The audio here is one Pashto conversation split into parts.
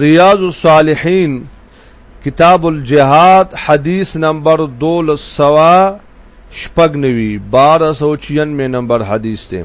ریاض الصالحین کتاب الجهاد حدیث نمبر 12 سوا شپږ نوي 1296 نمبر حدیث ته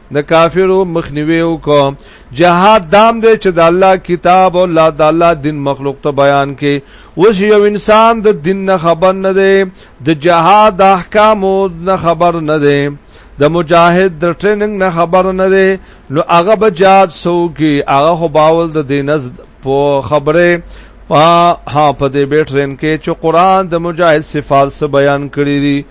د کافرو مخنیوي وکړه جهاد دام دی چې د الله کتاب او الله د الله دین مخلوق ته بیان کې اوس یو انسان د دین نه خبر نه دی د جهاد احکام نه خبر نه دی د مجاهد د ټریننګ نه خبر نه دی نو هغه به جهاد سو کې هغه خو باول د دین از په خبره ها په دې بیٹرین کې چې قران د مجاهد صفات سره بیان کړی دي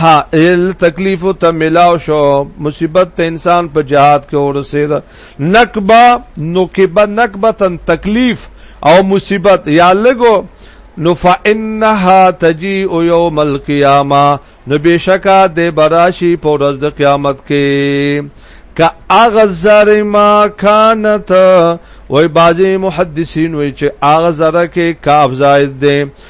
ها ال تکلیف ته ملاو شو مصیبت ته انسان په جهاد کې ورسید نکبه نکبه نکبه تن تکلیف او مصیبت یا لګو نو فانها تجيء يوم القيامه نو بشکا د براشي په ورځ د قیامت کې کا اغزر ما کانت وای بازي محدثین وای چې اغزر کې کاف زائد دي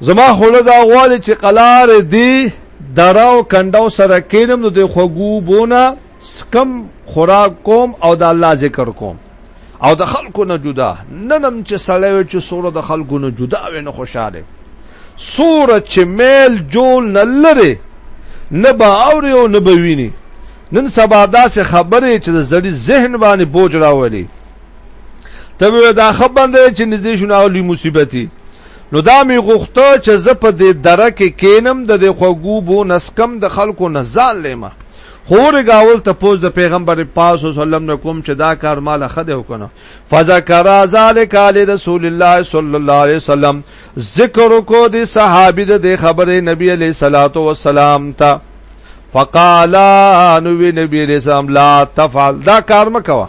زما خوله دا غواړي چې قلار دی دراو کنداو سره کینم نو د خوګو بونه سکم خوراک کوم او د الله ذکر کوم او د خلکو نه جدا ننم چې سړی چې سوره د خلکو نه جدا وي نه خوشاله سوره چې میل جول نه لري نه به اوري او نه به ویني نن سبا داسې خبرې چې د زړی ذهن باندې بوج راولي ته دا خبرند چې نږدې شو نه لوی مصیبتي نو دا می غوښته چې زه په دې درک کینم د دې خوګو بو نسکم د خلکو نه ځان لیمه خور گاول ته پوز د پیغمبر پاس وسلم نه کوم چې دا کار مال خده وکنه فذكر ذلك لرسول الله صلی الله علیه وسلم ذکر کو دی صحابی د خبره نبی علیہ الصلات والسلام ته فقال نو نبی علیہ السلام لا تفعل دا کار مکوه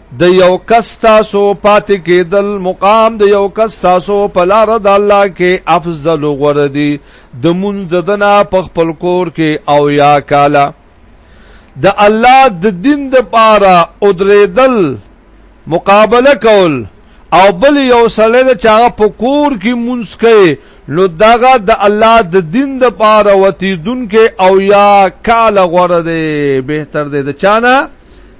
د یو کس تاسو پاتې کېدل مقام د یو کس تاسو په لار د الله کې افضل غوردي د مونږ دنا په خپل کور کې او یا کالا د الله د دین د پاره او درېدل مقابله کول او بل یو سړی د چا په کور کې مونږ کوي نو داغه د الله د دین د پاره وتی دن کې او یا کالا غوردي بهتر دی د چانه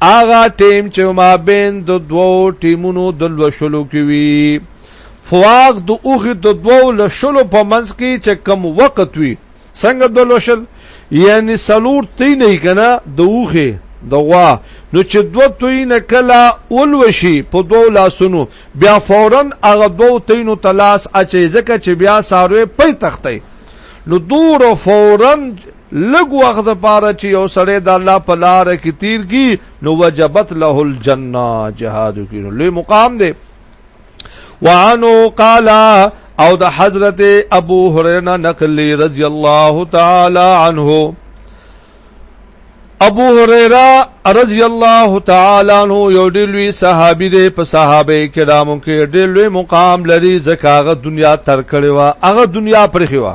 اغا ټیم چې ما بین د دوو ټیمونو د لوشلو کې وی فواق د اوخ د دوو لشلو په منځ کې چې کم وخت وی څنګه د لوشل یعنی سلور تی نه کنا د اوخ د غوا نو چې دوه تی نه کلا اولوشي په دوو لاسونو بیا فورا هغه دوو تینو تلاس اچي ځکه چې بیا ساروي پي تختي نو دور فورا لږ وخت لپاره چې یو سړی د الله په لار کې تیر کی نو وجبت له الجنه جهاد کې لوی مقام دی وعنو قال او د حضرت ابو هريره نقل رضی الله تعالی عنه ابو هريره رضی الله تعالی عنہ یو ډېر لوی صحابي دی په صحابه کرامو کې ډېر لوی مقام لري ځکه هغه دنیا تر کړې و هغه دنیا پرخي و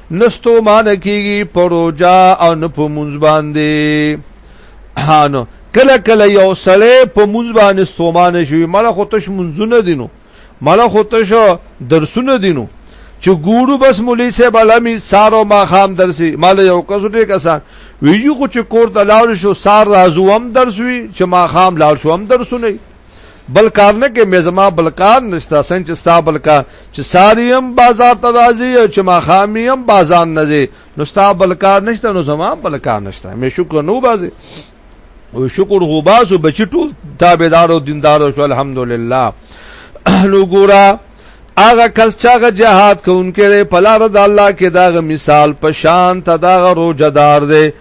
نه ستومانه کیږي په روژه او نه په مونځ باندې هانو کله کله یو سړی په مونږ باندې ستومانه شوی مله خو تش مونږونه دینو مله خو تش درسونه دینو چې ګورو بس مولوی صاحب علامي سارو ما خام درسي مال یو کس ډېر کسان ویجو خو چې کور ته لاړ شو سار راځو هم درس وی چې ما خام لاړ شو هم درسونه بل کار نه کې مې زما بل کار نشته سن چې ستا بل کار چې ساریم بازار ته راځي او چې ما خامیم بازار نه ځي نو ستا بل کار نشته نو زما بل کار نشته مې شکر نو بازي او شکر غو باسو بچی ټول تابعدار او دیندار شو الحمدلله نو ګورا هغه کس چې هغه جهاد کوونکې په لار د الله کې دا مثال په شان ته دا روزدار دی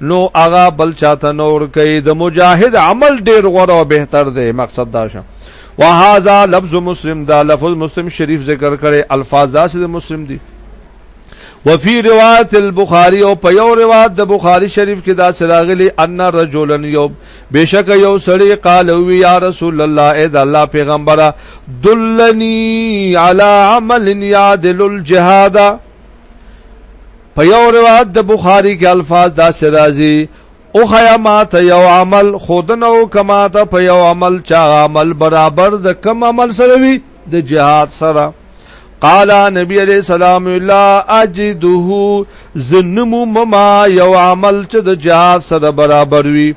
نو هغه بل چاته نور کوي د مجاهد عمل ډیر غوړه او بهتر دی مقصد دا شه وهذا لفظ مسلم دا لفظ مسلم شریف ذکر کړي الفاظ داسې د مسلم دي وفي روایت البخاری او په یو روایت د بخاری شریف کې دا سراغلی ان رجلن یو بشک یو سړی قال وی یا رسول الله اے د الله پیغمبره دلنی علی عمل یادل الجهاد په یو روایت د بخاری کې الفاظ دا سرازي او خیا ما ته یو عمل خودنه او کما ته په یو عمل چا عمل برابر د کم عمل سره وي د جهاد سره قال نبی علیہ السلام لا اجده زنم مما یو عمل چې د جهاد سره برابر وي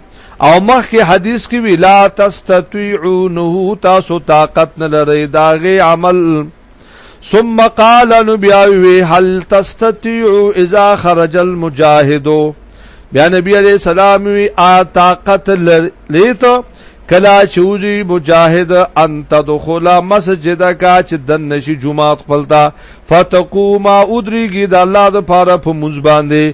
او مخکې حدیث کې وی لا تستطيعونه تاسو طاقت نه لرئ داغه عمل ثم قال نبي وی هل تستطيع اذا خرج المجاهد بیا نبی علیہ السلام وی آ طاقت لیت کلا چوزی مجاهد ان تدخل مسجد کا چې دن نشي جمعات خپلتا فتقوما ادریږي د الله د پاره په منځ باندې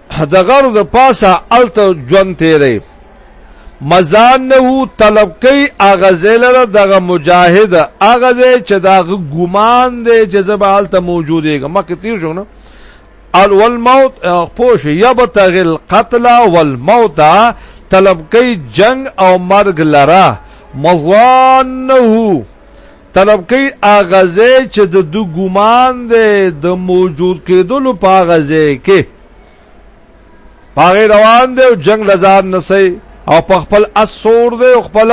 دغر د پاسه الته ژوند تیرې مزان نه طلب کوي اغه زلره دغه مجاهد اغه زې چې دا ګومان دی چې زبال ته موجود دی مکه تیر شو نه ال والموت پوش یبتغي القتل والموت طلب کوي جنگ او مرګ لره مغوانه طلب کوي اغازه چې د دو ګمان دی د موجود کېدلو په اغازه کې پاغه روان دی او جنگ لزار نسي او په خپل اسور دی او خپل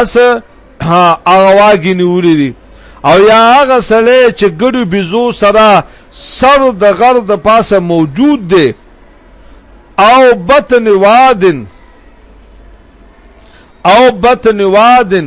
اس اغواګي نیولې دي او یا هغه سره چې ګډو بيزو سره سر د غر د پاسه موجود دی او بطن وادن او بطن وادن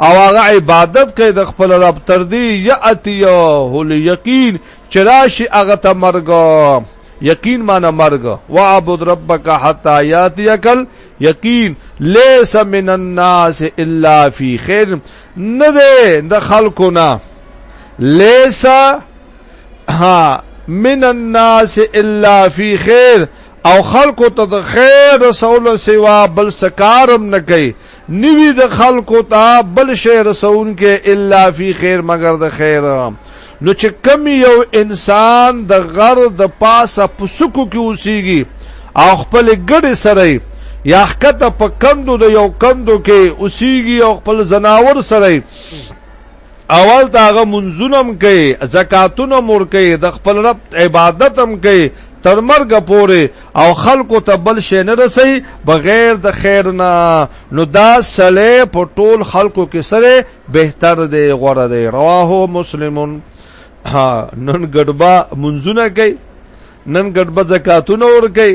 او هغه عبادت کوي د خپل رب تر دې یاتی هل یقین چراشی هغه ته مرګ یقین معنی مرګ وعبد ربک حتا یاتیکل یقین لیس من الناس الا فی خیر نه ده د خلکو نه لیس ها من الناس الا فی خیر او خلکو ته د خیر رسول سوا بل سکارم نه کوي نیوی د خلکو ته بل شی رسون کې الا فی خیر مگر د خیر نو چې کم یو انسان د غر د پاسه پسکو کې اوسېږي او خپل ګډې سره یا حکته په کندو د یو کندو کې اوسېږي او خپل زناور سره اول ته هغه منځونه هم کوي زکاتونه هم ورکوي د خپل رب عبادت هم کوي تر مرګه پورې او خلکو ته بل شی نه رسي بغیر د خیر نه نو دا سړی په ټول خلکو کې سره بهتر دی غوړه دی رواه مسلمون نن ګډبا منځونه کوي نن ګډبا زکاتونه ور کوي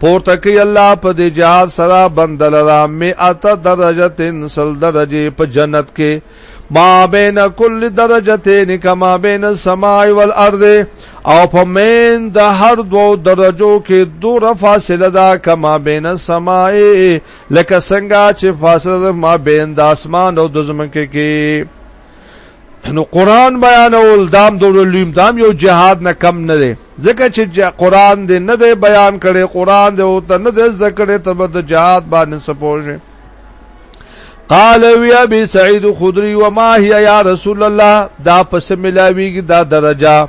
پورته کوي الله په دې جهاد سره بندل را می اته درجه تن سل درجه په جنت کې ما بین کل درجتین کما بین السماء والارض او په مین د هر دوو درجو کې دوره فاصله ده کما بین السماء لکه څنګه چې فاصله ما بین د اسمان او د زمکه کې نو قران بیانول دام دور لیم دام یو جهاد نه کم نه دی ځکه چې قران دې نه دی بیان کړي قران دې او ته نه دی زده کړي ته د جهاد باندې سپوږی قال وی ابي سعيد خدري وما هي يا رسول الله دا پس ملاويږي دا درجه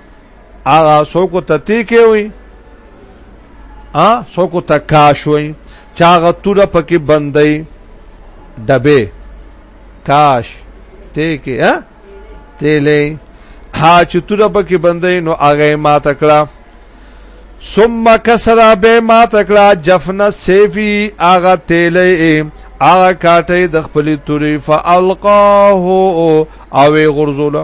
هغه څوک ته تیکې وي ا څوک ته کاش وي چاغه تور پکې بندي دبه کاش تیکې ا تیلې ها چې تور پکې بندي نو هغه ما تکړه ثم کسر به ما تکړه جفن سیفی هغه تیلې هغه کاټې د خپل توري فالقاه او غرزوله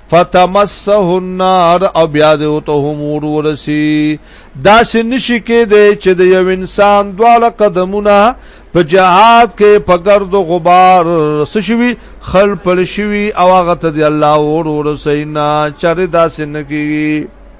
فتمسه النار او بیا د اوته مور ورسی دا سنشي کې دی چې د یو انسان دواړه قدمونه په جهاد کې په ګرد غبار سشوي خل پل شوي او هغه ته دی الله ور ورسینا چر دا سن کې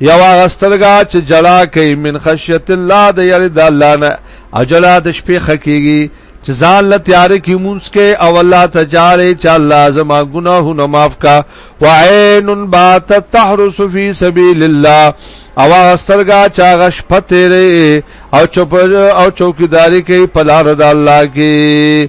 یو هغه سترګه چې جلا کوي من خشیت الله د یری د الله نه اجلا د شپې خکېږي چې ځان له تیار کې مونږ کې او الله تجاله چې الله زما ګناهونه معاف کا وعين بات تحرس فی سبیل الله او هغه سترګه چې هغه شپه تیرې او چوپ او چوکیداری کوي په لار د الله کې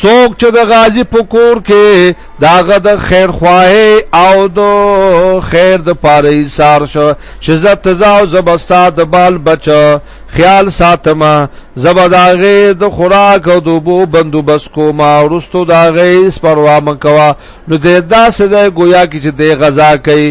څوک چې د غازی په کور کې داغه د خیر خواه او د خیر د پاره ایثار شو چې زت زاو زبستا د بال بچو خیال ساتما زبداغه د خوراک او دوبو بندوبس کوما ورستو داغه اس پروا مکوا نو د داسې د گویا کې چې د غذا کوي